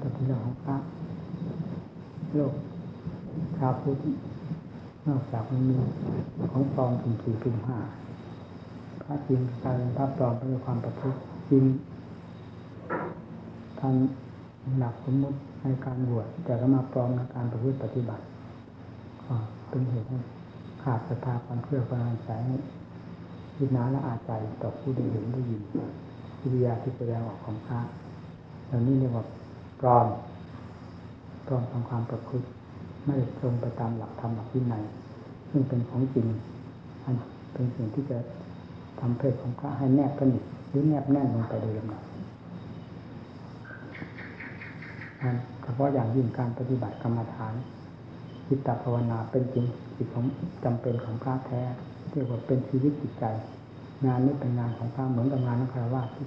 แต่ที่เราของพระโลกชาวพุทธนอกจากมันมีของปลอมถึงสี่ถึงห้าพระจริงกลายเป็นพระปลอมเป็นความประพฤติจริงทำหลักสมมติในการบวชแต่ก็มาปลอมในการประพฤติปฏิบัติก็เป็นเหตุให้ขาดศรัทธาความเชื่อความใส่ยินาและอาใจต่อผู้ได้เห็นได้ยินวิทยาที่แสดงออกของพระเหล่านี้เรียกว่า ปลอมปลอมทางความประพฤติไม่ตรงไปตามหลักธรรมหลักวินัยซึ่งเป็นของจริงอันเป็นสิ่งที่จะทำเพศของพระให้แนบสนิทหรือแนบแน่นลงไปโดยลำดับเฉพาะอย่างยิ่งการปฏิบัติกรรมฐานจิตตภาวนาเป็นจริงจิตของจำเป็นของพระแท้เรียกว่าเป็นชีวิตจิตใจ งานนี้เป็นงานของพระเหมือนกับงานนักคารวะที่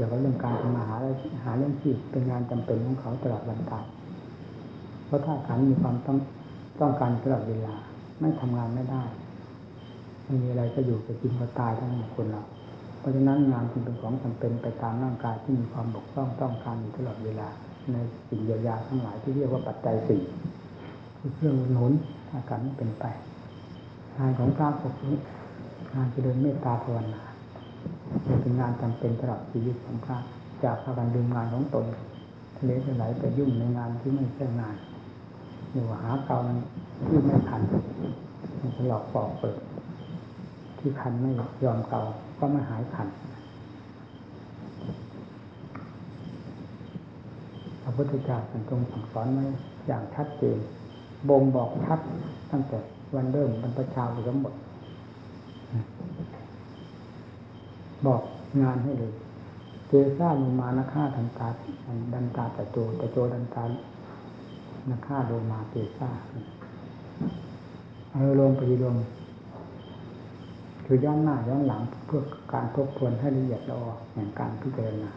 กี่ยวกับเรื่องการทำมาหาหาเรื่องชีพเป็นงานจำเป็นของเขาตลอดวันตายเพราะถ้าขันมีความต้องต้องการตลอดเวลา ไม่ทำงานไม่ได้ไม่มีอะไรก็อยู่จะกินก็ตายทั้งหมดคนเราเพราะฉะนั้นงานจึงเป็นของจำเป็นไปตามร่างกายที่มีความบกพร่องต้องการอยู่ตลอดเวลา ในสิ่งเยียวยาทั้งหลายที่เรียกว่าปัจจัยสี่คือเครื่องหนุนถ้าการเป็นไปงานของพระปกนี้งานเจริญเมตตาภาวนา เป็นงานจำเป็นตลอดชีวิตของพระจากพากันดึงงานของตนทะเลจะไหลไปยุ่งในงานที่ไม่ใช่งานหรือว่หาเกาที่ไม่ทันมันหลอกปอกเปิด ที่คันไม่ยอมเกาก็ไม่หายคันพระพุทธเจ้าทรงสั่งสอนไว้อย่างชัดเจนบ่งบอกชัดตั้งแต่วันเริ่มบรรพชาอุสมบท บอกงานให้เลยเจซ่าลงมานะฆ่าทันตาดันตาแต่โจแต่โจดันตานะฆ่าโลมาเจซ่าเออลงไปลงคือย้อนหน้าย้อนหลังเพื่อการทบทวนให้ละเอียดละออแห่งการพิจารณา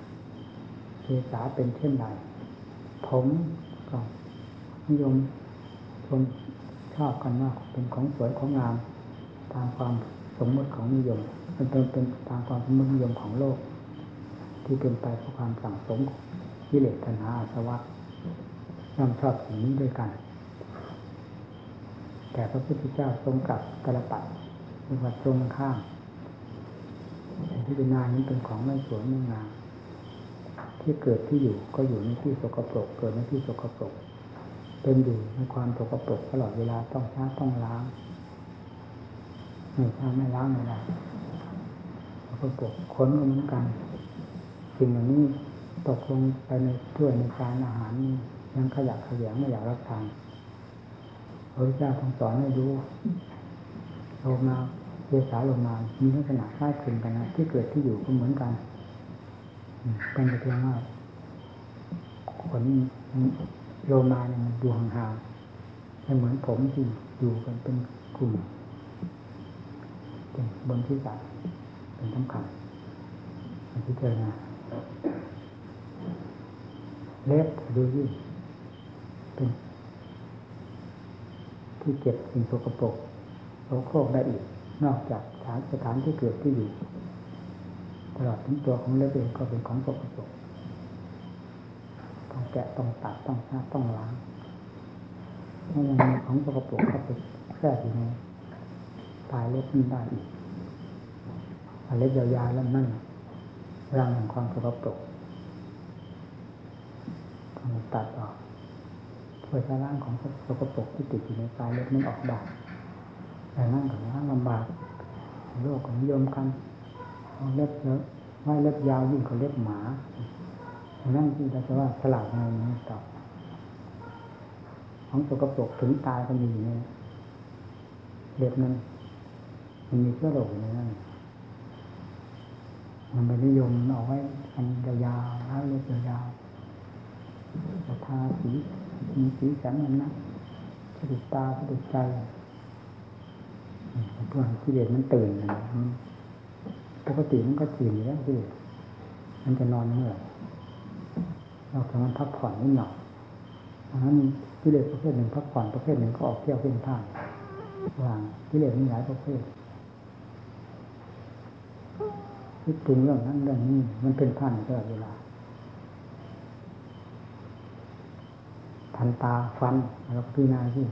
เจสาเป็นเช่นไรผมก็นิยมชมชอบกันว่าเป็นของสวยของงาม ตามความสมมติของนิยม มันเป็นเป็นตามความสมมตินิยมของโลก ที่เป็นไปเพราะความสั่งสมกิเลตัณหาอาสวะย่อมชอบสิ่งนี้ด้วยกัน แต่พระพุทธเจ้าทรงกลับกระปัดเป็นวัดตรงข้ามที่เป็นนานี้เป็นของไม่สวยไม่งามที่เกิดที่อยู่ก็อยู่ในที่สกปรก เกิดในที่สกปรก เป็นอยู่ในความสกปรกตลอดเวลาต้องช้าต้องล้างไม่ช้าไม่ล้างไม่ได้ สกปรกขนก็เหมือนกันสิ่งเหล่านี้ตกลงไปในถ้วยในจานอาหารนี่ยังขยักขยงไม่อยากรับทานพระเจ้าทรงสอนให้รู้โลมาเจสาโลมามีลักษณะคล้ายคลึงกันนะที่เกิดที่อยู่ก็เหมือนกันเป็นเพียงว่าขนโลมาเนี่ยมันดูห่างๆไม่เหมือนผมที่อยู่กันเป็นกลุ่มบนที่จัด เป็นสำคัญพิจารณาเล็บดูยิ่งเป็นที่เก็บสิ่งสกปรกโสโครกได้อีก นอกจากสถานสถานที่เกิดที่อยู่ตลอดถึงตัวของเล็บเองก็เป็นของสกปรกต้องแกะต้องตัดต้องชาต้องล้างถ้ายังมีของสกปรกเข้าไปแทรกอยู่ในปลายเล็บนี่ได้อีก เล็บยาวๆแล้วนั่นรังแห่งความสกปรกต้องตัดออกเพื่อจะร่างของสกปรกที่ติดอยู่ในปลายเล็บนั้นออกได้แต่นั่นกับว่าลำบากโลกของนิยมกันเล็บเยอะไว้เล็บยาวยิ่งกว่าเล็บหมานั่นที่เราจะว่าฉลาดในนี้ต่อของสกปรกถึงตายก็มีเนี่ยเล็บนั้นมันมีเชื้อโรคในนั้น มันไปนิยมเอาไว้อันยาวๆแล้วเล็บยาวๆจะทาสีมีสีสันนั้นนะสะดุดตาสะดุดใจเพื่อให้กิเลสมันตื่นนะปกติมันก็ตื่นอยู่แล้วกิเลสมันจะนอนเมื่อเราทำมันพักผ่อนนิดหน่อยดังนั้นกิเลสประเภทหนึ่งพักผ่อนประเภทหนึ่งก็ออกเที่ยวเพ่นพ่านว่างกิเลสมีหลายประเภท คิดถึงเรื่องนั้นเรื่องนี้ มันเป็นผ่านตลอดเวลาทันตาฟันแล้วพิจารณาที่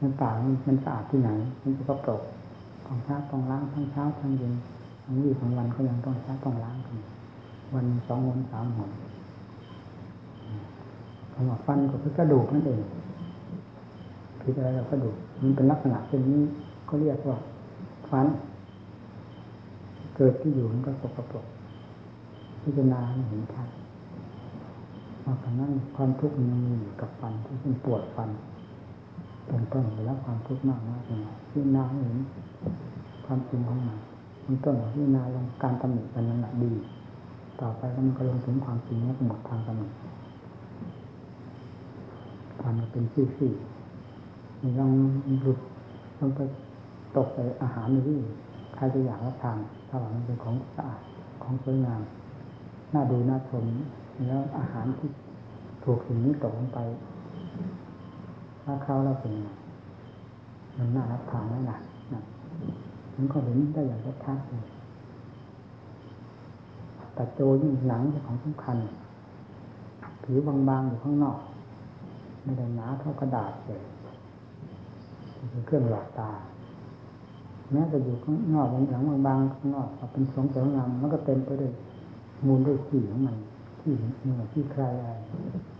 มันปามันสะอาดที่ไหน มันจะก็ปรกของเช้าต้องล้างทั้งเช้าทั้งเย็นทั้งวี่ทั้งวันก็ยังต้องเช้าต้องล้างกันวันสองวันสามหนคำว่าฟันก็คือกระดูกนั่นเองพิจารณากระดูกมันเป็นลักษณะเช่นนี้ก็เรียกว่า ฟัน เกิดที่อยู่มันก็สกปรกพิจารณาเห็นชัดนอกจากนั้นความทุกข์มันยังมีอยู่กับฟันที่เป็นปวดฟันเป็นต้นแล้วความทุกข์มากมากเลยพิจารณาเห็นความจริงของมันมันต้นพิจารณาลงการตำหนิกันนั้นแหละดี ต่อไปมันก็ลงถึงความจริงแล้วก็หมดทางตำหนิฟันเป็นซี่ๆมันต้องหลุดต้องไปตกใส่อาหารนี่ใครจะอยากรับทานาว่ามันเป็นของสะอาดของสวยงามน่าดูน่าชมแล้วอาหารที่ถูกสิ่งนี้ตกลงไปถ้าเข้าแล้วเป็นไงมันน่ารับทานไหมล่ะมันก็เห็นได้อย่างชัดๆเลยแต่โจยิ่งหนังเป็นของสำคัญ ผิวบางๆอยู่ข้างนอก ไม่ได้หนาเท่ากระดาษเลยเป็นเครื่องหลอกตา แม้จะอยู่ข้างนอกบางหลังบางๆข้างนอกเป็นสงสวยงามมันก็เต็มไปด้วยมูลด้วยขี้ของมันที่เหนื่อยที่ใครอะไร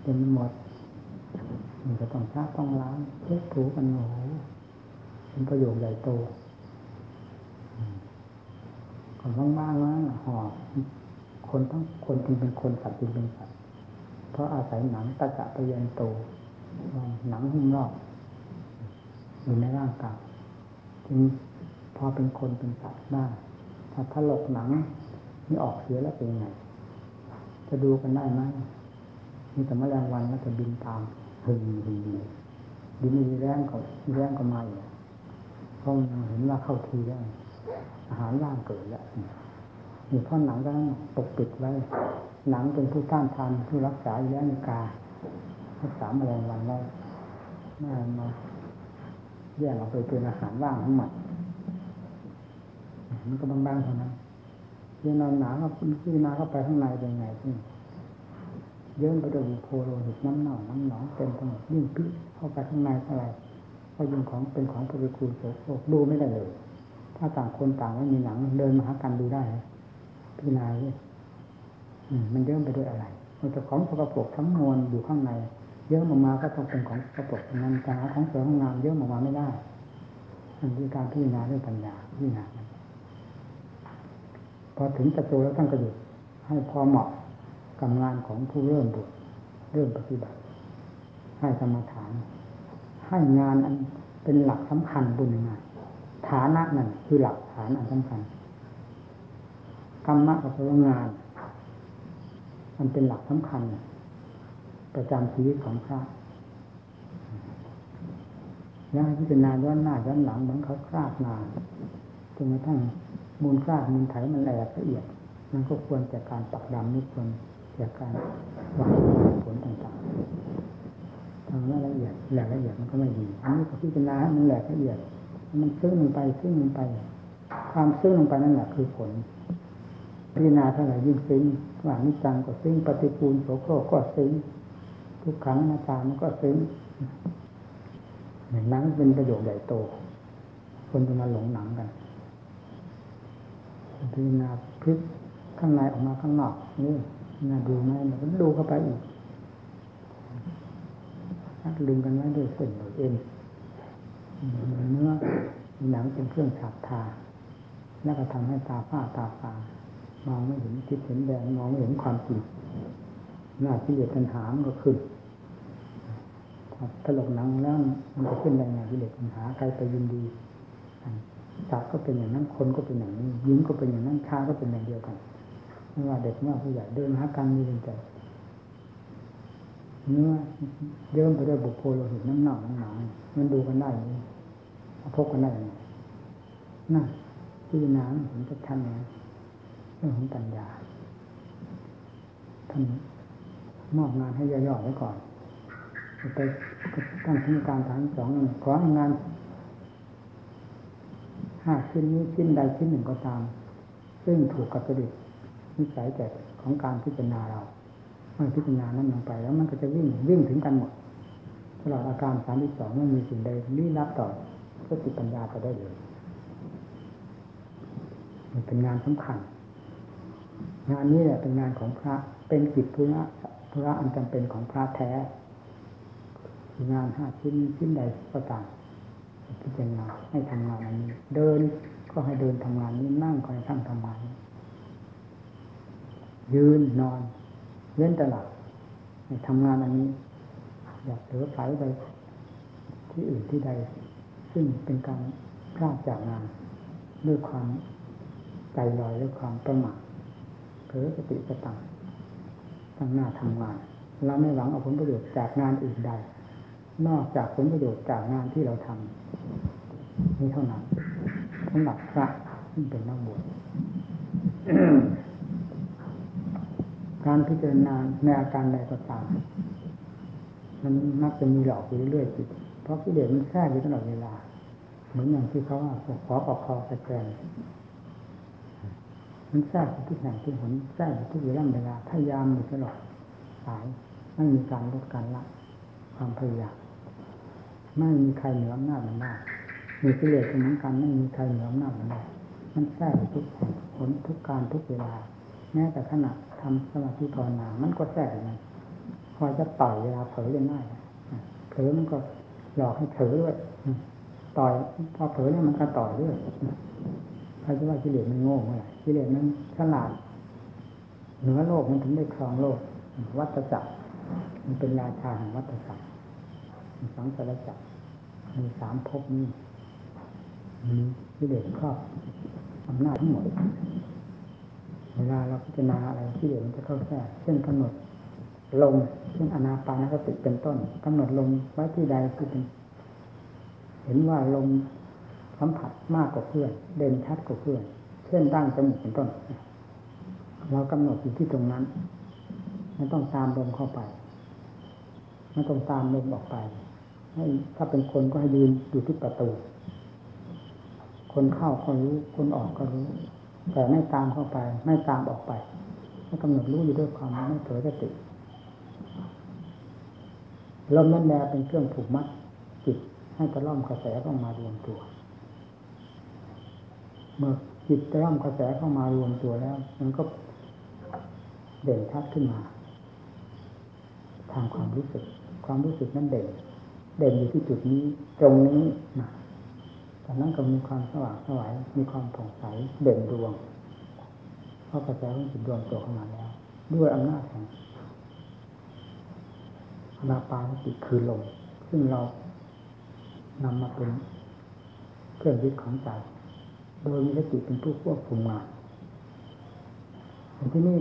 เต็มหมดมันจะต้องช้าต้องล้างเช็ดถูกันโอ้โหเป็นประโยชน์ใหญ่โตก่อนบ้างๆว่าห่อคนทั้งคนจริงเป็นคนสัตว์จริงเป็นสัตว์เพราะอาศัยหนังตะกะตะเยนโตหนังหุ้มรอบอยู่ในร่างกายจึง พอเป็นคนเป็นสัตว์ได้ถ้าถลกหนังนี่ออกเสียแล้วเป็นไง จะดูกันได้ไหมมีแต่แมลงวันแล้วจะบินตามหึงหึงบินมีแรงก็แรงก็มาอีกเพราะมันเห็นว่าเข้าทีแล้วอาหารร่างเกิดแล้วมีเพราะหนังก็ปกปิดไว้ หนังเป็นผู้ต้านทานผู้รักษาแย่งการักษาแมลงวันไว้น่ามาแยกออกไปเป็นอาหารว่างทั้งหมด มันก็บางๆเท่านั้นพิจารณาก็พิจารณาเข้าไปข้างในเป็นไงที่เยิ้มไปด้วยโพโลหิตน้ำหนองน้ำหนองเต็มไปหมดยิ่งพิเข้าไปข้างในเท่าไรก็ยิ่งของเป็นของปฏิกูลโสโครกดูไม่ได้เลย ถ้าต่างคนต่างไม่มีหนัง เดินมาหากันดูได้พิจารณาเลยมันเยิ้มไปด้วยอะไรมันจะของสกปรกทั้งมวลอยู่ข้างในเยอะออกมาก็ต้องเป็นของสกปรกทั้งนั้นแต่หาของสวยของงามเยอะออกมาไม่ได้อันนี้การพิจารณาด้วยปัญญาพิจารณา พอถึงจะโตแล้วท่านก็หยุดให้พอเหมาะกับงานของผู้เริ่มบวชเริ่มปฏิบัติ ให้กรรมฐาน ให้งานอันเป็นหลักสำคัญบุญงานฐานะนั่นคือหลักฐานอันสำคัญกรรมะกับพลังงาน มันเป็นหลักสำคัญ ประจำชีวิตของพระแล้วพิจารณาย้อนหน้าย้อนหลังเหมือนเขาคราดนาจนกระทั่ง มูลคราดมูลไถมันแหลกละเอียด มันก็ควรจากการปักดำนี่ควรจากการวางผลต่างๆทำละเอียดแหลกละเอียดมันก็ไม่ดีอันนี้ก็พิจารณามันแหลกละเอียด มันซึ้งลงไปซึ้งลงไป ความซึ้งลงไปนั่นแหละคือผลพิจารณาเท่าไหร่ยิ่งซึ้งว่านิจังก็ซึ้งปฏิปูลโสโครกก็ซึ้งทุกครั้งนาจามันก็ซึ้งหนังเป็นประโยชน์ใหญ่โต คนจะมาหลงหนังกัน พิจารณาพลิกข้างในออกมาข้างนอกนี่น่าดูไหมมันก็ดูเข้าไปอีกนัดลึงกันไว้ด้วยเส้นโดยเอ็นเนื้อหนังเป็นเครื่องฉาบทาแล้วก็ทำให้ตาฝ้าตาฟามองไม่เห็นคิดเห็นแดงมองไม่เห็นความจริงหน้าที่เดือดปัญหามันก็ขึ้นถลกหนังแล้วมันจะขึ้นได้ไงที่เด็กปัญหาใครไปยินดี สัตว์ก็เป็นอย่างนั้นคนก็เป็นอย่างนี้ยิงก็เป็นอย่างนั้นชาก็เป็นอย่างเดียวกันไม่ว่าเด็กไม่ว่าผู้ใหญ่เดินหากันมีใจเนื้อเยิ้มไปด้วยบุพโพโลหิตน้ำหนักน้ำหนักมันดูกันได้พบกันได้ไงน่ะพิจารณาเห็นชัดๆนะเรื่องของปัญญาท่านมอบงานให้ย่อยๆไว้ก่อนไปตั้งทำการทางสองขอให้งาน ห้าชิ้นนี้ชิ้นใดชิ้นหนึ่งก็ตาม ซึ่งถูกกับจริตนิสัยแต่ของการพิจารณาเราเมื่อพิจารณานั้นลงไป แล้วมันก็จะวิ่งวิ่งถึงกันหมดตลอดอาการสามที่สองไม่มีสิ่งใดลี้ลับต่อสติปัญญาไปได้เลยมันเป็นงานสำคัญ งานนี้แหละเป็นงานของพระเป็นกิจธุระธุระอันจำเป็นของพระแท้งานห้าชิ้นชิ้นใดก็ตาม พิจารณาให้ทำงานอันนี้ เดินก็ให้เดินทำงานนี้นั่งก็ให้ทั้งทำงานนี้ยืนนอนเว้นตลับให้ทำงานอันนี้ อย่าเสือไฟไปที่อื่นที่ใด ซึ่งเป็นการพลาดจากงานด้วยความใจลอยด้วยความประมาทเผลอสติสตังตั้งหน้าทำงานเราไม่หวังเอาผลประโยชน์จากงานอื่นใด นอกจากผลประโยชน์จากงานที่เราทำ นี้เท่านั้นสำหรับพระที่เป็นนักบวชการพิจารณาในอาการใดก็ตาม มันมักจะมีหลอกอยู่เรื่อยๆจิตเพราะกิเลสมันแทรกอยู่ตลอดเวลา เหมือนอย่างที่เขาว่าขอปอกคอสแกนมันแทรกทุกแห่งทุกหนแทรกทุกเวลาเวลาพยายามอยู่ตลอดสายไม่มีการลดการละ ความพยายามไม่มีใครเหนืออำนาจมันได้ มีกิเลสเหมือนกันไม่มีใครเหนืออำนาจมันได้มันแทรกทุกแห่งผลทุกการทุกเวลา แม้แต่ขณะทำสมาธิภาวนามันก็แทรกอย่างนั้นพอจะต่อยเวลาเผลอยังง่ายเผลอมันก็หลอกให้เผลอด้วยต่อยพอเผลอเนี่ยมันก็ต่อยด้วยใครจะว่ากิเลสมันโง่เมื่อไหร่กิเลสมันฉลาดเหนือโลกมันถึงได้ครองโลก วัฏจักรมันเป็นราชาแห่งวัฏจักรสังสารจักรมีสามภพนี้ กิเลสครอบอำนาจทั้งหมด เวลาเราพิจารณาอะไรที่เดี๋ยวมันจะเข้าแทรกเช่นกำหนดลมเช่นอนาปานสติเป็นต้นกำหนดลมไว้ที่ใดคือเป็นเห็นว่าลมสัมผัสมากกว่าเพื่อน เด่นชัดกว่าเพื่อน เช่นตั้งจมูกเป็นต้น เรากำหนดอยู่ที่ตรงนั้นไม่ต้องตามลมเข้าไปไม่ต้องตามลมออกไป ให้ถ้าเป็นคนก็ให้ยืนอยู่ที่ประตู คนเข้าก็รู้คนออกก็รู้ แต่ไม่ตามเข้าไป ไม่ตามออกไปให้กำหนดรู้อยู่ด้วยความไม่เผลอสติลมนั้นแลเป็นเครื่องผูกมัดจิตให้ตะล่อมกระแสเข้ามารวมตัว เมื่อจิตตะล่อมกระแสเข้ามารวมตัวแล้ว มันก็เด่นชัดขึ้นมา ทางความรู้สึก ความรู้สึกนั้นเด่น เด่นอยู่ที่จุดนี้ ตรงนี้นะ จากนั้นก็มีความสว่างสวายมีความผ่องใสเด่นดวงเพราะกระแสของจิตดวงตัวเข้ามาแล้ว ด้วยอำนาจของนาปานติคือลมซึ่งเรานำมาเป็นเครื่องยึดของใจโดยมีสติเป็นผู้ควบคุมงานที่นี่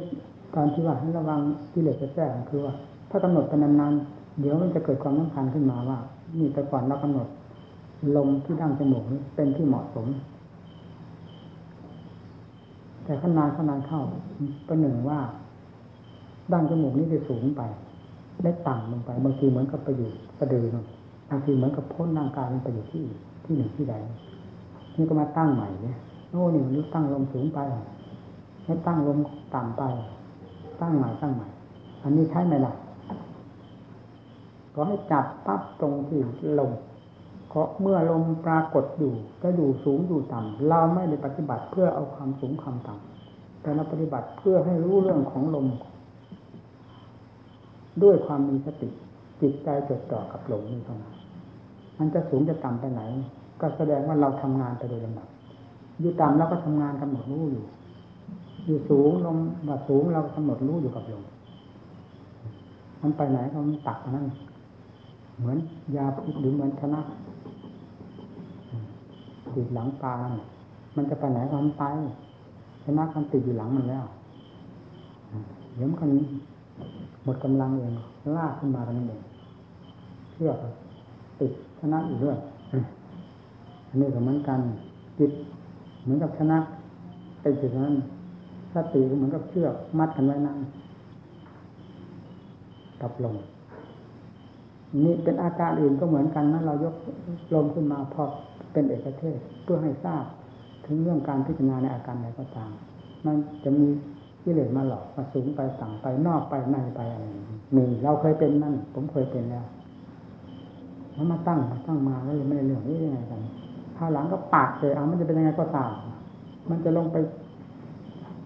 การที่ว่าให้ระวังที่เหลือจะแจ้งคือว่า ถ้ากำหนดไปนานๆเดี๋ยวมันจะเกิดความน้ำพันขึ้นมาว่านี่แต่ก่อนเรากำหนด ลมที่ดั้งจมูกนี้เป็นที่เหมาะสม แต่ขนานขนานเข้าประหนึ่งว่าดั้งจมูกนี้จะสูงไปได้ต่ำลงไปบางทีเหมือนกับไปอยู่กระดือนบางทีเหมือนกับพ้นร่างกายมันไปอยู่ที่ที่หนึ่งที่ใดนี่ก็มาตั้งใหม่เนี่ยโอ้นี่มันตั้งลมสูงไปให้ตั้งลมต่ำไป ตั้งใหม่ตั้งใหม่ อันนี้ใช่ไหมล่ะก็ให้จับปั๊บตรงที่ลม เพราะเมื่อลมปรากฏอยู่ก็อยู่สูงอยู่ต่ำเราไม่ได้ปฏิบัติเพื่อเอาความสูงความต่ำแต่เราปฏิบัติเพื่อให้รู้เรื่องของลม ด้วยความมีสติจิตใจจดจ่อกับลมนี่เท่านั้นมันจะสูงจะต่ำไปไหน ก็แสดงว่าเราทำงานไปโดยลำดับอยู่ต่ำเราก็ทำงานกำหนดรู้อยู่ อยู่สูงลมว่าสูงเรากำหนดรู้อยู่กับลมมันไปไหนก็มันตักนั่นเหมือนยาพิษหรือเหมือนชนะ ติดหลังปลามันจะไปไหนก็มันไปชนะมันติดอยู่หลังมันแล้วเดี๋ยวมันหมดกำลังเองลากขึ้นมากันเองเชื่อติดชนะอีกด้วยอันนี้ก็เหมือนกันจิตเหมือนกับชนะไอ้จุดนั้นสติก็เหมือนกับเชือกมัดกันไว้นั่นกับลมนี่เป็นอาการอื่นก็เหมือนกันนะเรายกลมขึ้นมาพอ เป็นเอกเทศเพื่อให้ทราบถึงเรื่องการพิจารณาในอาการใดก็ตาม มันจะมีกิเลสมาหลอกมาสูงไปต่างไปนอกไปในไปอะไรมีเราเคยเป็นนั่น ผมเคยเป็นแล้วแล้วมาตั้งมาตั้งมาแล้วยังไม่ได้เรื่องนี้ยังไงกันคราวหลังก็ปากเลยเอามันจะเป็นยังไงก็ตาม มันจะลงไป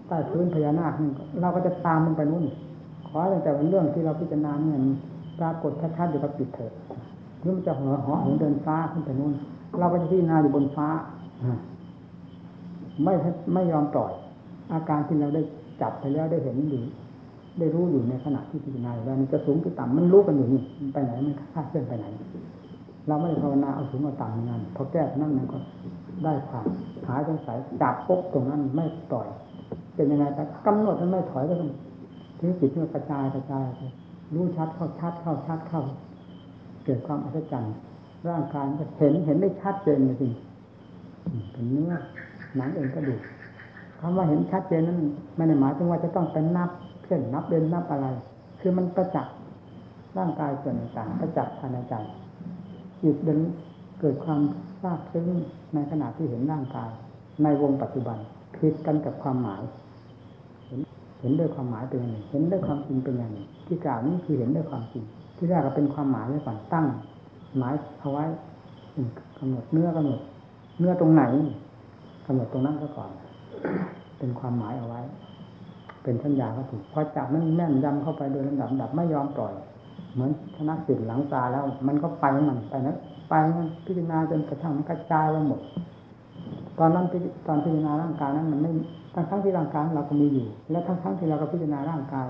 ใต้พื้นพญานาคนี่เราก็จะตามมันไปนู่น ขอแต่เรื่องที่เราพิจารณาเนี่ยปรากฏชัดๆอยู่กับปิดเถิดหรือมันจะเหอหอหงเดินฟ้าขึ้นไปนู่น เราก็จะพิจารณาอยู่บนฟ้าไม่ไม่ยอมปล่อย อาการที่เราได้จับไปแล้วได้เห็นอยู่ได้รู้อยู่ในขณะที่พิจารณาแล้วมันจะสูงหรือต่ำมันรู้กันอยู่นี่มันไปไหนมันคาดเคลื่อนไปไหน เราไม่ได้ภาวนาเอาสูงเอาต่ำงานพอแก้นั่นมันก็ได้ความหายสงสัยจับปุ๊บตรงนั้นไม่ปล่อย เป็นยังไงแต่กำหนดมันไม่ถอยก็ต้องถึงจิตมันกระจายกระจายรู้ชัดเข้าชัดเข้าชัดเข้า เกิดความอัศจรรย์ ร่างกายก็เห็นเห็นได้ชัดเจนจริงเป็นเนื้อหนังเองก็ดูคำว่าเห็นชัดเจนนั้นไม่ได้หมายถึงว่าจะต้องเป็นนับเช่นนับเดินนับอะไร คือมันประจักษ์ร่างกายส่วนต่างประจักษ์ภายในใจจิตเดินเกิดความทราบซึ้งในขณะที่เห็นร่างกาย ในวงปัจจุบันผิดกันกับความหมายเห็นเห็นด้วยความหมายเป็นอย่างหนึ่ง เห็นด้วยความจริงเป็นอย่างหนึ่งที่กล่าวนี้คือเห็นด้วยความจริง ที่แรกก็เป็นความหมายไว้ก่อนตั้ง หมายเอาไว้กำหนดเนื้อกำหนด เนื้อตรงไหนกำหนดตรงนั้นก็ก่อน เป็นความหมายเอาไว้ เป็นสัญญาก็ถูกพอจับนั้นแม่นยำเข้าไปโดยลำดับดับไม่ยอมปล่อย เหมือนชนะสิทธิ์หลังตาแล้ว มันก็ไปมันไปนะไปมันพิจารณาจนกระทั่งมันกระจายไปหมด ตอนนั้นตอนพิจารณาร่างกายนั้น มันไม่ทั้งทั้งที่ร่างกายเราก็มีอยู่ และทั้งทั้งที่เราก็พิจารณาร่างกาย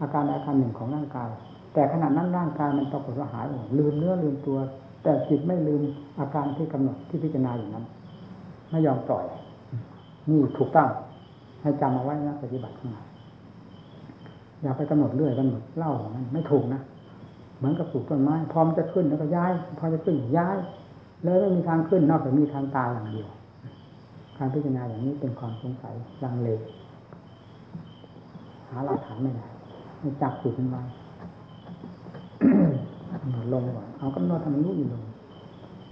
อาการอาการหนึ่งของร่างกาย แต่ขณะนั้นร่างกายมันปรากฏว่าหายหมดลืมเนื้อลืมตัว แต่จิตไม่ลืมอาการที่กำหนดที่พิจารณาอยู่นั้น ไม่ยอมปล่อยนี่ถูกต้องให้จำเอาไว้นะปฏิบัติข้างหน้าอย่าไปกำหนดเรื่อยกำหนดเล่าอย่างนั้นไม่ถูกนะเหมือนกับปลูกต้นไม้พร้อมจะขึ้นแล้วก็ย้าย พอจะขึ้นย้าย แล้วไม่มีทางขึ้นนอกจากมีทางตายอย่างเดียว การพิจารณาอย่างนี้เป็นความสงสัยลังเลหาหลักฐานไม่ได้ไม่จับจุดมันไว้ ลงก่อนเอากำหนดทำมันรู้อยู่ลง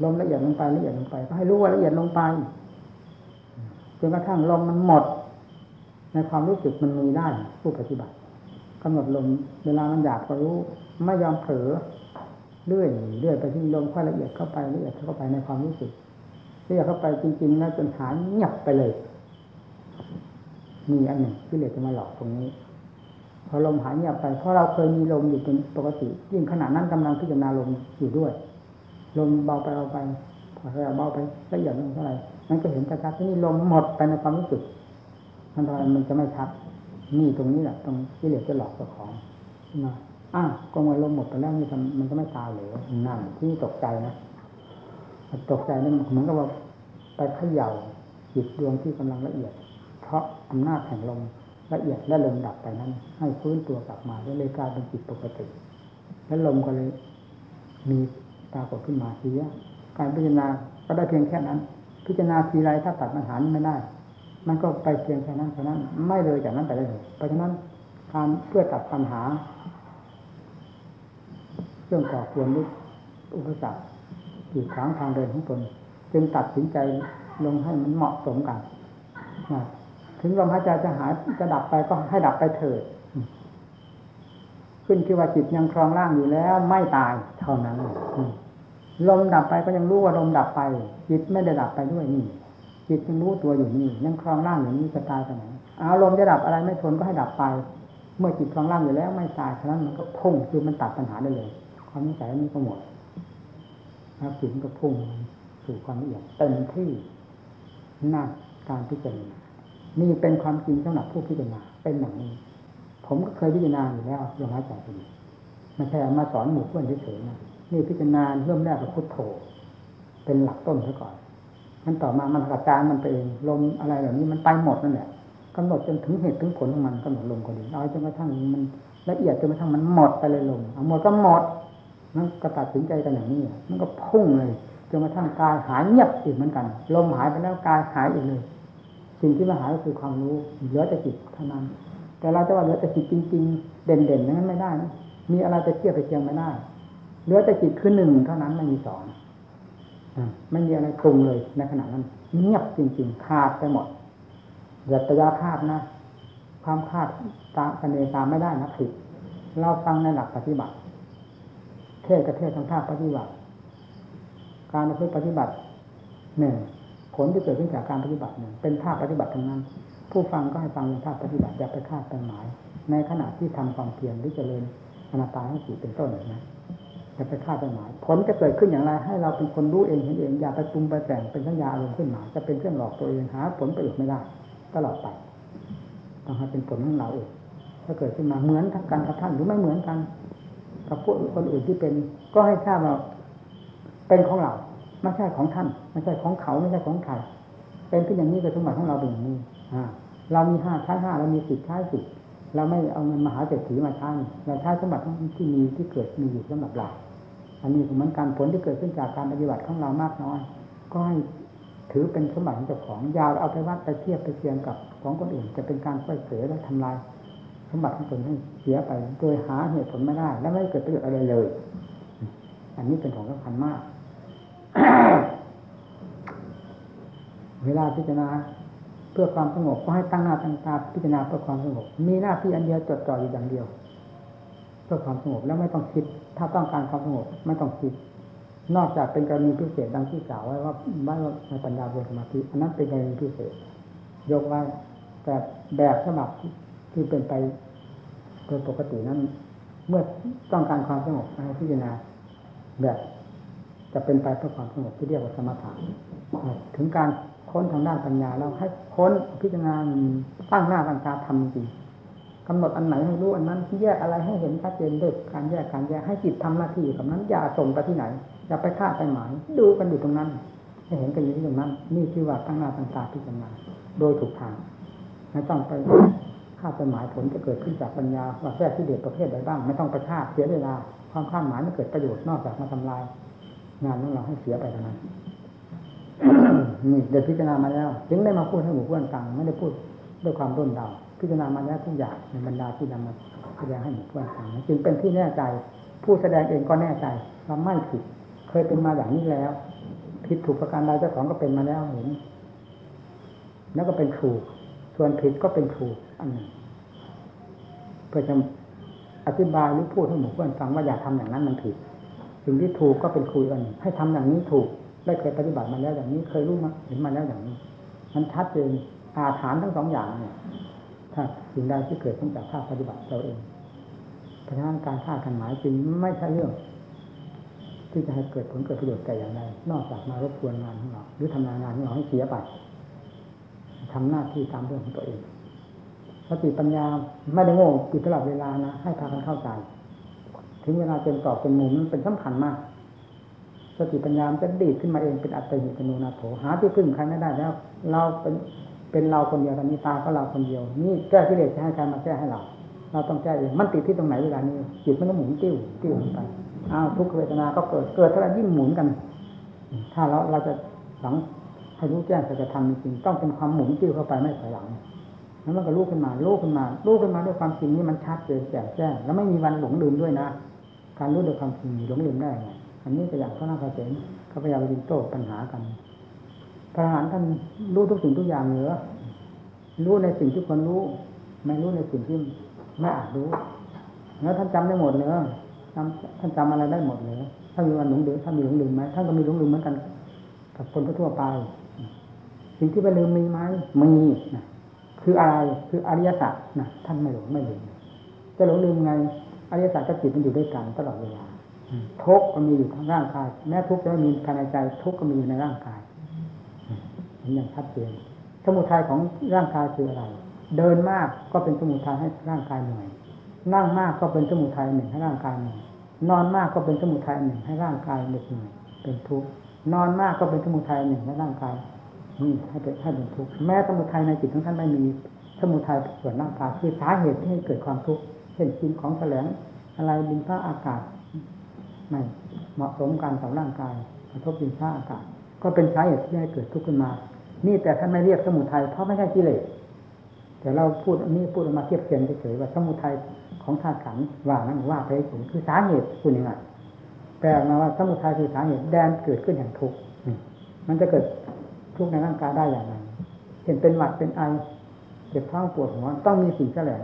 ลมละเอียดลงไปละเอียดลงไป ก็ให้รู้ว่าละเอียดลงไปจนกระทั่งลมมันหมด ในความรู้สึกมันมีได้ผู้ปฏิบัติกำหนดลมเวลามันอยากก็รู้ไม่ยอมเผลอเรื่อยเรื่อยไปที่ลมค่อยละเอียดเข้าไปละเอียดเข้าไปในความรู้สึกละเอียดเข้าไปจริงๆแล้วจนหายเงียบไปเลย มีอันหนึ่งที่เหลือจะมาหลอกตรงนี้ พอลมหายเงียบไป เพราะเราเคยมีลมอยู่เป็นปกติ ยิ่งขณะนั้นกำลังพิจารณาลมอยู่ด้วย ลมเบาไปเบาไปพอเราเบาไปละเอียดลงเท่าไหร่มันก็เห็นชัดที่นี่ลมหมดไปในความรู้สึกมันทำไมมันจะไม่ชัดนี่ตรงนี้แหละตรงที่เหลือจะหลอกเจ้าของนะอ้าวก็มันลมหมดไปแล้วนี่มันจะไม่ตายหรือนั่นที่ตกใจนะตกใจนั่นเหมือนกับว่าไปเขย่าจิตดวงที่กำลังละเอียด เพราะอำนาจแห่งลม ละเอียดและลมดับไปนั้น ให้ฟื้นตัวกลับมาและเลยกลายเป็นจิตปกติ แล้วลมก็เลยมีปรากฏขึ้นมาทีนี้การพิจารณาก็ได้เพียงแค่นั้น พิจารณาทีไรถ้าตัดปัญหาไม่ได้ มันก็ไปเพียงแค่นั้นแค่นั้นไม่เลยจากนั้นไปได้เลยเพราะฉะนั้นการเพื่อตัดปัญหา เรื่องก่อควรด้วยอุปสรรคขีดขวางทางเดินของตนจึงตัดสินใจลงให้มันเหมาะสมกันนะ ถึงลมหายใจจะหายจะดับไปก็ให้ดับไปเถิด ขึ้นที่ว่าจิตยังครองร่างอยู่แล้ว ไม่ตายเท่านั้นลมดับไปก็ยังรู้ว่าลมดับไป จิตไม่ได้ดับไปด้วยนี่ จิตยังรู้ตัวอยู่นี่ ยังครองร่างอยู่นี่จะตายไปไหนเอาลมจะดับอะไรไม่ทนก็ให้ดับไป เมื่อจิตครองร่างอยู่แล้วไม่ตายฉะนั้นมันก็พุ่งคือมันตัดปัญหาได้เลย ความนิสัยนี้ก็หมดแล้วจิตก็พุ่งสู่ความละเอียดเต็มที่หน้าการพิจารณา นี่เป็นความจริงสำหรับผู้พิจารณาเป็นอย่างนี้ ผมก็เคยพิจารณาอยู่แล้วลมหายใจไปไม่ใช่มาสอนหมู่เพื่อนเฉยๆนะนี่พิจารณาเริ่มแรกกับพุทโธเป็นหลักต้นซะก่อนมันต่อมามันกระจายมันไปเองลมอะไรเหล่านี้มันไปหมดนั่นแหละกำหนดจนถึงเหตุถึงผลของมันกำหนดลมก็ดีเอาจนกระทั่งมันละเอียดจนกระทั่งมันหมดไปเลยลมเอาหมดก็หมดมันก็ตัดสินใจกันอย่างนี้มันก็พุ่งเลยจนกระทั่งกายหายเงียบอีกเหมือนกัน ลมหายไปแล้วกายหายอีกเลย สิ่งที่มาหาก็คือความรู้เหลือแต่จิตเท่านั้น แต่เราจะว่าเหลือแต่จิตจริง ๆ เด่นๆนั้นไม่ได้ มีอะไรจะเทียบไปเทียงไม่ได้ เหลือแต่จิตคือหนึ่งเท่านั้นไม่มีสองไม่มีอะไรปรุงเลยในขณะนั้น เงียบจริง ๆ ขาดไปหมดอย่าตยาคาดนะ ความคาดตากันเองตามไม่ได้นะผิดเราฟังในหลักปฏิบัติ เทศกับเทศทางภาคปฏิบัติ การปฏิบัติหนึ่ง ลที่เกิดขึ้นจากการปฏิบัติหนึ่งเป็นภาคปฏิบัติทั้งนั้น ผู้ฟังก็ให้ฟังเป็นภาคปฏิบัติอย่าไปคาดไปหมาย ในขณะที่ทำความเพียรหรือเจริญอนาตาให้สีเป็นต้นนะอย่าไปคาดไปหมาย ผลจะเกิดขึ้นอย่างไรให้เราเป็นคนรู้เองเห็นเองอย่าไปปรุงไปแต่งเป็นสัญญาอารมณ์ขึ้นมาจะเป็นเครื่องหลอกตัวเองหาผลประโยชน์ไม่ได้ตลอดไปต้องให้เป็นผลของเราเองถ้าเกิดขึ้นมาเหมือนทั้งกันกับท่านหรือไม่เหมือนกันกับพวกคนอื่นที่เป็น ก็ให้ทราบว่าเป็นของเรา ไม่ใช่ของท่าน ไม่ใช่ของเขาไม่ใช่ของใครเป็นที่อย่างนี้แต่สมบัติของเราเป็นอย่างนี้เรามีห้าใช้ห้าเรามีสิบใช้สิบเราไม่เอาเงินมหาเศรษฐีมาใช้เราใช้สมบัติที่มีที่เกิดมีอยู่สำหรับเราอันนี้เหมือนการผลที่เกิดขึ้นจากการปฏิบัติของเรามากน้อย ก็ให้ถือเป็นสมบัติของเจ้าของยาวเอาไปวัดไปเทียบไปเทียงกับของคนอื่น จะเป็นการค่อยเสียและทำลายสมบัติของตนให้เสียไป โดยหาเหตุผลไม่ได้ และไม่เกิดประโยชน์อะไรเลย อันนี้เป็นของสำคัญมาก เวลาพิจารณาเพื่อความสงบก็ให้ตั้งหน้าตั้งตาพิจารณาเพื่อความสงบ มีหน้าที่อันเดียวจดจ่ออยู่อย่างเดียว เพื่อความสงบแล้วไม่ต้องคิด ถ้าต้องการความสงบไม่ต้องคิด นอกจากเป็นกรณีพิเศษดังที่กล่าวไว้ว่าไม่ว่าในปัญญาเวสมาธิอันนั้นเป็นกรณีพิเศษ ยกไว้แต่แบบฉบับที่เป็นไปโดยปกตินั้น เมื่อต้องการความสงบให้พิจารณาแบบ จะเป็นไปเพื่อความสงบที่เรียกว่าสมถะถึงการค้นทางด้านปัญญาแล้วให้ค้นพิจารณาตั้งหน้าตั้งตาทำจริงกำหนดอันไหนให้รู้อันนั้นแยกอะไรให้เห็นชัดเจนด้วยการแยกการแยกให้จิตทำหน้าที่กับนั้นอย่าส่งไปที่ไหนอย่าไปคาดไปหมาย ดูกันอยู่ตรงนั้นให้เห็นกันอยู่ที่ตรงนั้น นี่คือว่าตั้งหน้าตั้งตาพิจารณาโดยถูกทางไม่ต้องไปคาดไปหมายผลจะเกิดขึ้นจากปัญญาว่าแท้ที่เด็ดประเภทใดบ้าง ไม่ต้องไปคาดเสียเวลาความคาดหมายไม่เกิดประโยชน์นอกจากมาทำลาย งานของเราให้เสียไปเท่านั้นนี่เดี๋ยวพิจารณามาแล้วถึงได้มาพูดให้หมู่เพื่อนฟังไม่ได้พูดด้วยความร่นเดาพิจารณามาแล้วทุกอย่างในบรรดาที่นำมาแสดงให้หมู่เพื่อนฟังจึงเป็นที่แน่ใจ ผู้แสดงเองก็แน่ใจว่าไม่ผิด เคยเป็นมาอย่างนี้แล้ว ผิดถูกประการใดเจ้าของก็เป็นมาแล้วเห็น แล้วก็เป็นถูกส่วนผิดก็เป็นถูกอันหนึ่งเพื่อจะอธิบายหรือพูดให้หมู่เพื่อนฟังว่าอย่าทำอย่างนั้นมันผิด สิ่งที่ถูกก็เป็นคุยกันให้ทำอย่างนี้ถูก ได้เคยปฏิบัติมาแล้วอย่างนี้เคยรู้มาเห็นมาแล้วอย่างนี้ มันชัดเจนอาถานทั้งสองอย่างเนี่ยถ้าสิ่งใดที่เกิดขึ้นจากภาคปฏิบัติเราเองเพราะฉะนั้นการฆ่ากันหมายจริงไม่ใช่เรื่อง ที่จะให้เกิดผลเกิดประโยชน์แต่อย่างใดนอกจากมารบกวนงานของเราหรือทำงานงานของเราให้เสียไปทำหน้าที่ตามเรื่องของตัวเองสติปัญญาไม่ได้โง่อยู่ตลอดเวลานะให้พากันเข้าใจ ถึงเวลาเป็นกรอบเป็นมุมมันเป็นสำคัญมาก สติปัญญาจะดีดขึ้นมาเองเป็นอัตติหิตโนนาโถหาที่พึ่งใครไม่ได้แล้ว เราเป็นเป็นเราคนเดียวตอนนี้ตาก็เราคนเดียว นี่แก้ที่เลสจะให้ใครมาแก้ให้เรา เราต้องแก้เองมันติดที่ตรงไหนเวลานี้จิตมันก็หมุนติ้วติ้วไปอ้าวทุกเวทนาก็เกิดเกิดเท่าไรยิ่งหมุนกัน ถ้าเราเราจะหลังให้รู้แจ้งจะทำจริงต้องเป็นความหมุนติ้วเข้าไปไม่ถอยหลังแล้วมันก็รู้ขึ้นมารู้ขึ้นมารู้ขึ้นมาด้วยความจริงนี่มันชัดเจนแจ่มแจ้งแล้วไม่มีวันหลงลืมด้วยนะ การรู้ด้วยความจริงหลงลืมได้ไงอันนี้ก็อย่างพระนาคเษนเขาพยายามดินโต้ปัญหากันพระอรหันต์ท่านรู้ทุกสิ่งทุกอย่างเหนือรู้ในสิ่งที่ควรรู้ ไม่รู้ในสิ่งที่ไม่อาจรู้ แล้วท่านจำได้หมดเนื้อท่านจำอะไรได้หมดเนื้อถ้ามีวันหลงลืมถ้ามีหลงลืมไหมท่านก็มีหลงลืมเหมือนกัน กับคนทั่วไป สิ่งที่ไปลืมมีไหมมีนะคืออะไรคืออริยสัจนะท่านไม่หลงไม่ลืมจะหลงลืมไง อริยสัจกับจิตมันอยู่ด้วยกันตลอดเวลาทุกข์ก็มีอยู่ทั้งร่างกาย แม้ทุกข์จะไม่มีภายในใจทุกข์ก็มีอยู่ในร่างกายเห็นอย่างชัดเจนสมุทัยของร่างกายคืออะไร เดินมากก็เป็นสมุทัยให้ร่างกายเหนื่อยนั่งมากก็เป็นสมุทัยหนึ่งให้ร่างกายเหนื่อยนอนมากก็เป็นสมุทัยหนึ่งให้ร่างกายเหนื่อยเป็นทุกข์นอนมากก็เป็นสมุทัยหนึ่งให้ร่างกายนี่ให้เป็นให้เป็นทุกข์แม้สมุทัยในจิตของท่านไม่มีสมุทัยส่วนร่างกายคือสาเหตุที่ให้เกิดความทุกข์ เช่นกินของแสลงอะไรดินฟ้าอากาศ ไม่เหมาะสมกันต่อร่างกายกระทบดินฟ้าอากาศ ก็เป็นสาเหตุที่ให้เกิดทุกข์ขึ้นมา นี่แต่ท่านไม่เรียกสมุทัยเพราะไม่ใช่กิเลสแต่เราพูดอันนี้พูดออกมาเทียบเทียงเฉยๆว่าสมุทัยของธาตุขันว่านั้นว่าไปเฉยคือสาเหตุคุณยังไงแปลมาว่าสมุทัยคือสาเหตุแดนเกิดขึ้นอย่างทุกข์มันจะเกิดทุกข์ในร่างกายได้อย่างไรเห็นเป็นหวัดเป็นไอเจ็บท้องปวดหัวต้องมีสิ่งแสลง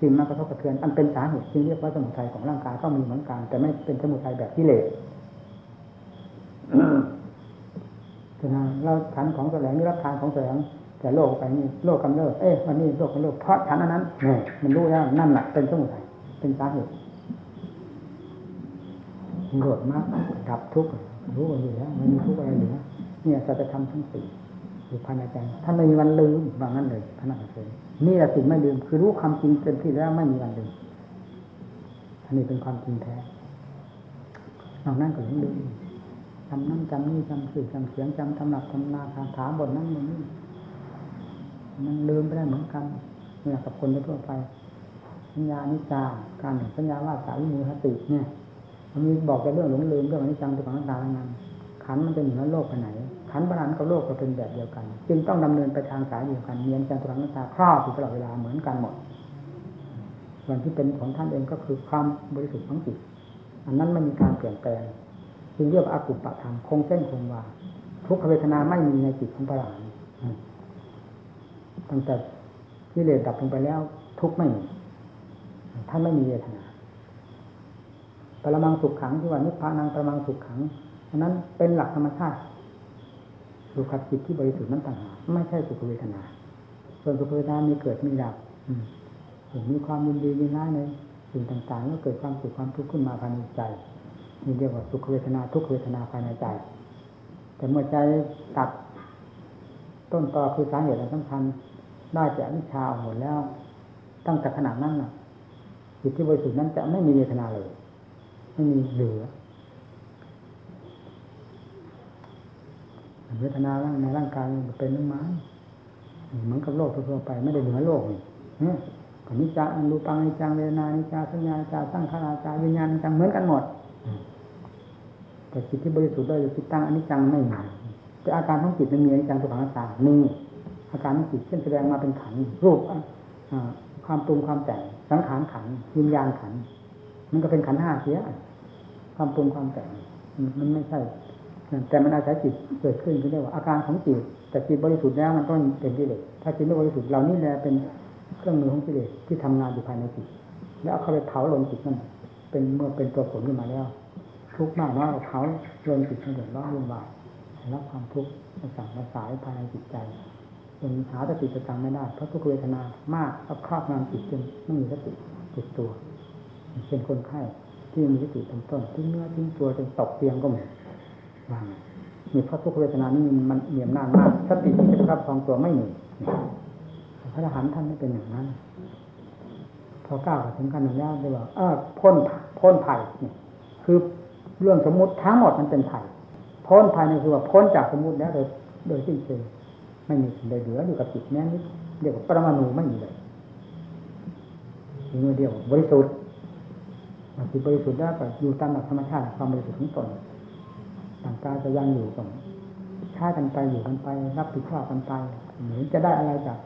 สิ่งมากระทบกระเทือนอันเป็นสาเหตุจึงเรียกว่าสมุทัยของร่างกายต้องมีเหมือนกัน แต่ไม่เป็นสมุทัยแบบกิเลสฉะนั้นเราฉันของแสลงนี่รับทานของแสลงแต่โลกไปนี่โลกกำเริบเอ๊ะวันนี้โลกกำเริบเพราะฉันอันนั้นเนี่ยมันรู้แล้วนั่นแหละเป็นสมุทัยเป็นสาเหตุโกรธมากดับทุกข์รู้กันอยู่แล้วไม่มีทุกข์อะไรเหลือเนี่ยสัจธรรมทั้งสี่ อยู่ภายในใจท่านไม่มีวันลืมบางนั้นเลยพระนักเทศนี่แหละสิ่งไม่ลืมคือรู้ความจริงเต็มที่แล้วไม่มีวันลืมอันนี้เป็นความจริงแท้นอกนั้นก็ยังลืมจำนั่นจำนี่จำสื่อจำเสียงจำตำหนักตำนาคาถาบทนั้นบทนี้มันลืมไปได้เหมือนกันนี่กับคนทั่วไปสัญญานิจาการสัญญาว่าสาวิมุหติเนี่ยมันมีบอกแต่เรื่องหลงลืมเรื่องอนิจจังตุกขังตาทั้งนั้นขันมันเป็นเหนือโลกไปไหน ขันบาลานกับโลกก็เป็นแบบเดียวกัน จึงต้องดำเนินไปทางสายเดียวกันเมียนจังตุกขังตาครอบอยู่ตลอดเวลาเหมือนกันหมด ส่วนที่เป็นของท่านเองก็คือความบริสุทธิ์ของจิตอันนั้นไม่มีการเปลี่ยนแปลงจึงเรียกว่าอากุปปะธรรมคงเส้นคงวาทุกขเวทนาไม่มีในจิตของพระอรหันต์ตั้งแต่ที่เลสดับลงไปแล้ว ทุกไม่มีท่านไม่มีเวทนาปรมังสุขขังที่ว่านิพพานังปรมังสุขขังอันนั้นเป็นหลักธรรมชาติ สุขจิตที่บริสุทธิ์นั้นต่างหากไม่ใช่สุขเวทนา ส่วนสุขเวทนามีเกิดมีดับมีความยินดียินร้ายในสิ่งต่างๆแล้วเกิดความสุขความทุกข์ขึ้นมาภายในใจนี่เรียกว่าสุขเวทนาทุกเวทนาภายในใจ แต่เมื่อใจตัดต้นตอคือสาเหตุสำคัญได้จากวิชาหมดแล้ว ตั้งแต่ขนาดนั้นน่ะจิตที่บริสุทธิ์นั้นจะไม่มีเวทนาเลย ไม่มีเหลือ เวทนาในร่างกายเป็นน้ำมันเหมือนกับโลกทั่วไปไม่ได้เหนือโลกนี่กนิจจารูปังนิจังเวนานิจาสัญญาจาตั้งขาราจาวิญญาณจังเหมือนกันหมดแต่จิตที่บริสุทธิ์ได้จิตตั้งอนิจจังไม่มีแต่อาการของจิตมันมีอนิจจังสุขังตามีอาการของจิตเช่นแสดงมาเป็นขันรูปความปรุงความแต่งสังขารขันวิญญาณขันมันก็เป็นขันห้าเสียความปรุงความแต่งมันไม่ใช่ แต่มันอาศัยจิตเกิดขึ้นก็เรียกว่าอาการของจิตแต่จิตบริสุทธิ์แล้วมันก็เป็นกิเลสถ้าจิตไม่บริสุทธิ์เรานี่แหละเป็นเครื่องมือของกิเลสที่ทำงานอยู่ภายในจิต แล้วเอาเข้าไปเผาลงจิตนั่นเป็นเมื่อเป็นตัวผลขึ้นมาแล้ว ทุกข์มากน้อยเผาลงจิตให้เดือดร้อนวุ่นวายรับความทุกข์สั่งสายภายในจิตใจจนหาสติจะจำไม่ได้เพราะทุกเวทนามากเอาครอบงำจิตจนไม่มีสติติดตัวเป็นคนไข้ที่มีสติเป็นต้นทิ้งเนื้อทิ้งตัวจนตกเตียงก็มี มีเพราะทุกเวทนานี่มันเหนียมนานมากสติที่จะรับครองตัวไม่มีพระอรหันต์ท่านไม่เป็นอย่างนั้น พอก้าวถึงกันแล้วได้บอกเออพ้นพ้นภัยคือเรื่องสมมุติทั้งหมดมันเป็นภัยพ้นภัยนี่คือว่าพ้นจากสมมุติแล้วโดยโดยสิ้นเชิงไม่มีสิ่งใดเหลืออยู่กับจิตแม้นิดเรียกว่าปรมาณูไม่มีเลยมีเดียวบริสุทธิ์จิตบริสุทธิ์แล้วก็อยู่ตามหลักธรรมชาติความบริสุทธิ์ของตน กายจะยังอยู่กับใช้กันไปอยู่กันไป รับผิดชอบกันไปหรือจะได้อะไรจาก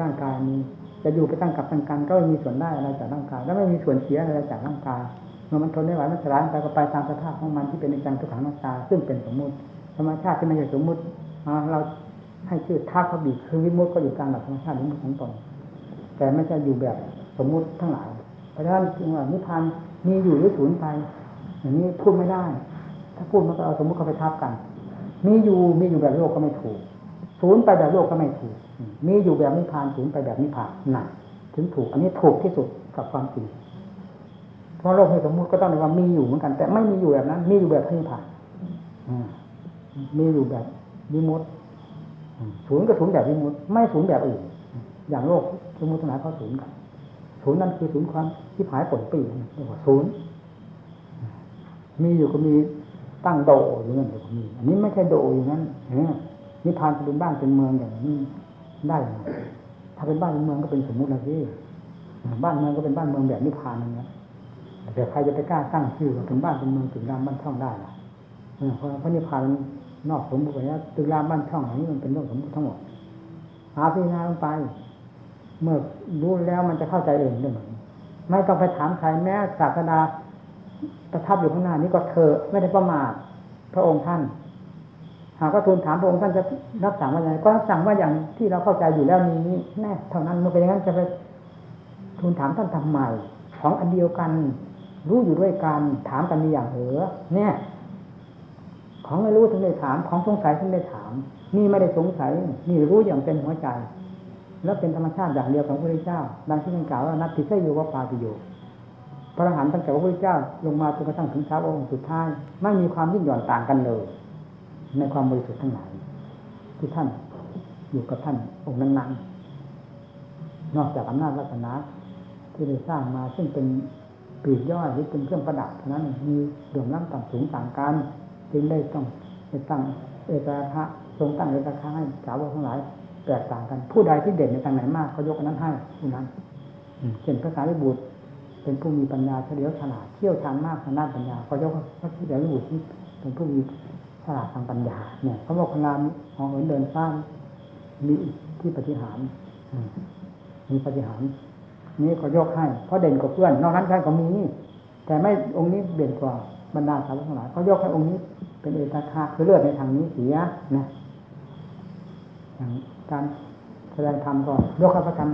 ร่างกายนี้ จะอยู่ไปตั้งกับตั้งกันก็ไม่มีส่วนได้อะไรจากร่างกายแล้วไม่มีส่วนเสียอะไรจากร่างกายเมื่อมันทนไม่ไหวมันสลายไปก็ไปตามสภาพของมันที่เป็นในจังทุกขังนัตตาซึ่งเป็นสมมุติธรรมชาติที่ไม่ใช่สมมุติเราให้ชื่อท่าพบีคือวิมุตก็อยู่กลางหลักธรรมชาติวิมุตของตนแต่ไม่ใช่อยู่แบบสมมุติทั้งหลายเพราะฉะนั้นจึงว่านิพพานมีอยู่หรือสูญไปอย่างนี้พูดไม่ได้ ถ้าพูดมันก็เอาสมมติเข้าไปทับกัน มีอยู่มีอยู่แบบโลกก็ไม่ถูกศูนย์ไปแบบโลกก็ไม่ถูก มีอยู่แบบนิพพานศูนย์ไปแบบนิพพานหนักถึงถูก อันนี้ถูกที่สุดกับความจริงเพราะโลกในสมมติก็ต้องเรียกว่ามีอยู่เหมือนกัน แต่ไม่มีอยู่แบบนั้น มีอยู่แบบนิพพานมีอยู่แบบวิมุตศูนย์ก็ศูนย์แบบวิมุตไม่ศูนย์แบบอื่น อย่างโลกสมมติทั้งหลายเขาศูนย์กันศูนย์นั่นคือศูนย์ความที่หายผลปีเรียกว่าศูนย์มีอยู่ก็มี ตั้งโดอย่างนั้นก็มีอันนี้ไม่ใช่โดอย่างนั้นนิพานจะเป็นบ้านเป็นเมืองอย่างนี้ได้ ถ้าเป็นบ้านเป็นเมืองก็เป็นสมมุตินะพี่บ้านเมืองก็เป็นบ้านเมืองแบบนิพานนั่นนะแต่ใครจะไปกล้าตั้งชื่อว่าเป็นบ้านเป็นเมืองถึงรามบ้านช่องได้ล่ะเพราะพระนิพพานนอกสมมติไปแล้วตึกรามบ้านช่องนี้มันเป็นเรื่องสมมติทั้งหมดหาพิจารณาลงไป เมื่อรู้แล้วมันจะเข้าใจเองเรื่องนี้ไม่ต้องไปถามใครแม้ศาสดา ประทับอยู่ข้างหน้านี้ก็เธอไม่ได้ประมาทพระองค์ท่าน หากว่าทูลถามพระองค์ท่านจะรับสั่งว่าอย่างไรก็รับสั่งว่าอย่างที่เราเข้าใจอยู่แล้วนี้แน่เท่านั้นเมื่อเป็นอย่างนั้นจะไปทูลถามท่านทำไมของอันเดียวกัน รู้อยู่ด้วยกันถามกันมีอย่างเหรอเนี่ยขของไม่รู้ถึงได้ถาม ของสงสัยถึงได้ถาม นี่ไม่ได้สงสัยนี่รู้อย่างเต็มหัวใจ แล้วเป็นธรรมชาติอย่างเดียวของพระพุทธเจ้าดังที่ท่านกล่าวว่านัตติเสยโยว่าปาติโย พระอรหันต์ตั้งแต่พระพุทธเจ้าลงมาจนกระทั่งถึงเช้าองค์สุดท้าย ไม่มีความยิ่งหย่อนต่างกันเลย ในความบริสุทธิ์ทั้งหลายที่ท่านอยู่กับท่านองค์นั้นๆนอกจากอำนาจวาสนาที่ได้สร้างมาซึ่งเป็นปีกย่อยหรือเป็นเครื่องประดับเท่านั้นมีเดื่อมน้ำต่ำสูงต่างกันจึงได้ต้องได้ตั้งเอกราคะทรงตั้งเอกราคะให้สาวกทั้งหลายแตกต่างกัน ผู้ใดที่เด่นในทางไหนมากเขายกอันนั้นให้ผู้นั้นเช่นพระสารีบุตร เป็นผู้มีปัญญาเฉลียวฉลาดเที่ยวชาญมากทางด้านปัญญาเขายกพระสารีบุตรที่เป็นผู้มีฉลาดทางปัญญา เนี่ยเขาบอกงานของเหินเดินสร้างมีที่ปฏิหารมีปฏิหารนี่ก็ยกให้เพราะเด่นกว่าเพื่อน นอกนั้นใครก็มีแต่ไม่องค์นี้เด่นกว่าบรรดาสาวกทั้งหลายเขายกให้องค์นี้ เป็นเอตคาคือเลือดในทางนี้เสียนะอย่างการแสดงธรรมก็ยกให้พระธรรม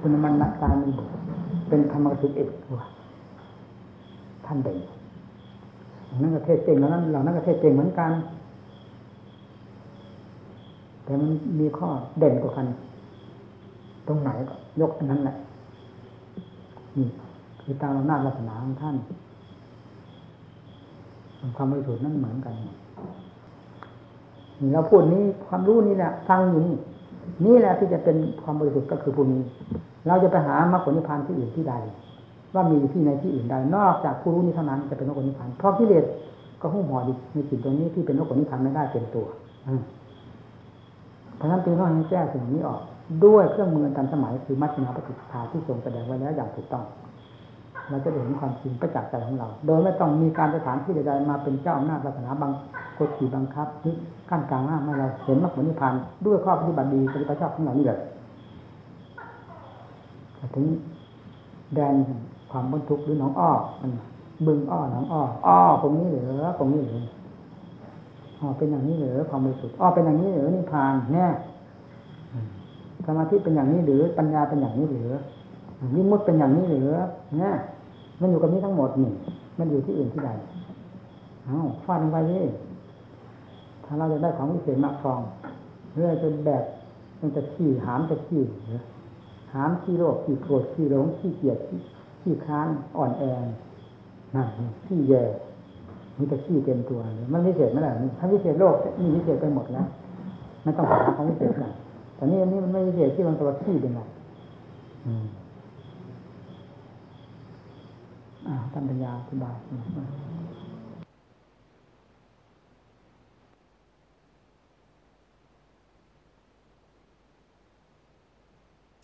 คุณมันตการมี เป็นธรรมกสุเอกตัวท่านเด่นอย่นั้นก็เทศเก่งแล้วนั้นเหล่านั้นก็เทศเก่งเหมือนกัน แต่มันมีข้อเด่นกว่ากัน ตรงไหนก็ยกอันนั้นแหละนี่คือตามอำนาจวาสนาของท่านความบริสุทธิ์นั่นเหมือนกันนี่เราพูดนี้ความรู้นี่แหละฟังอยู่นี่นี่แหละที่จะเป็นความบริสุทธิ์ก็คือภูมิ เราจะไปหามรรคผลนิพพานที่อื่นที่ใด ว่ามีที่ในที่อื่นใดนอกจากผู้รู้นี้เท่านั้นจะเป็นมรรคผลนิพพานเพราะกิเลสก็หุ้มห่ออยู่ในจิตตรงนี้ที่เป็นมรรคผลนิพพานไม่ได้เป็นตัวเพราะฉะนั้นจึงต้องให้แก้สิ่งนี้ออก ด้วยเครื่องมือทันสมัยคือมัชฌิมาปฏิปทาที่ทรงแสดงไว้แล้วอย่างถูกต้องเราจะเห็นความจริงประจักษ์ใจของเรา โดยไม่ต้องมีการสถานที่ใดๆมาเป็นเจ้าอำนาจศาสนาบังกดขี่บังคับนี่ขั้นกลางหน้ามาเราเห็นมรรคผลนิพพานด้วยข้อปฏิบัติดีปฏิบัติชอบของเรานี่แหละ ถึงแดนความบรรทุกหรือหนองอ้อมันบึงอ้อหนองอ้ออ้อตรงนี้เหรือตรงนี้เหรืออ๋อเป็นอย่างนี้เหรือความบริสุทธิ์อ้อเป็นอย่างนี้เหรือนิพพานเนี่ยสมาธิเป็นอย่างนี้หรือปัญญาเป็นอย่างนี้หรือวิมุตเป็นอย่างนี้หรือเนี่ยมันอยู่กับนี้ทั้งหมดนี่ มันอยู่ที่อื่นที่ใดเอาฟาดลงไปนี่ถ้าเราจะได้ของวิเศษมากฟองเพื่อจะแบบมันจะขี้หามจะขี้หรือ หามขี้โรคขี้โกรธขี้หลงขี้เกียจขี้ค้านอ่อนแอนั่นขี้แย่มีแต่ขี้เต็มตัวมันวิเศษไม่ได้ถ้าวิเศษโลกมีวิเศษไปหมดแล้วไม่ต้องหาของวิเศษกันแต่นี่อันนี้มันไม่วิเศษที่มันตัวขี้เป็นไงอืมอ่าท่านปัญญาอธิบาย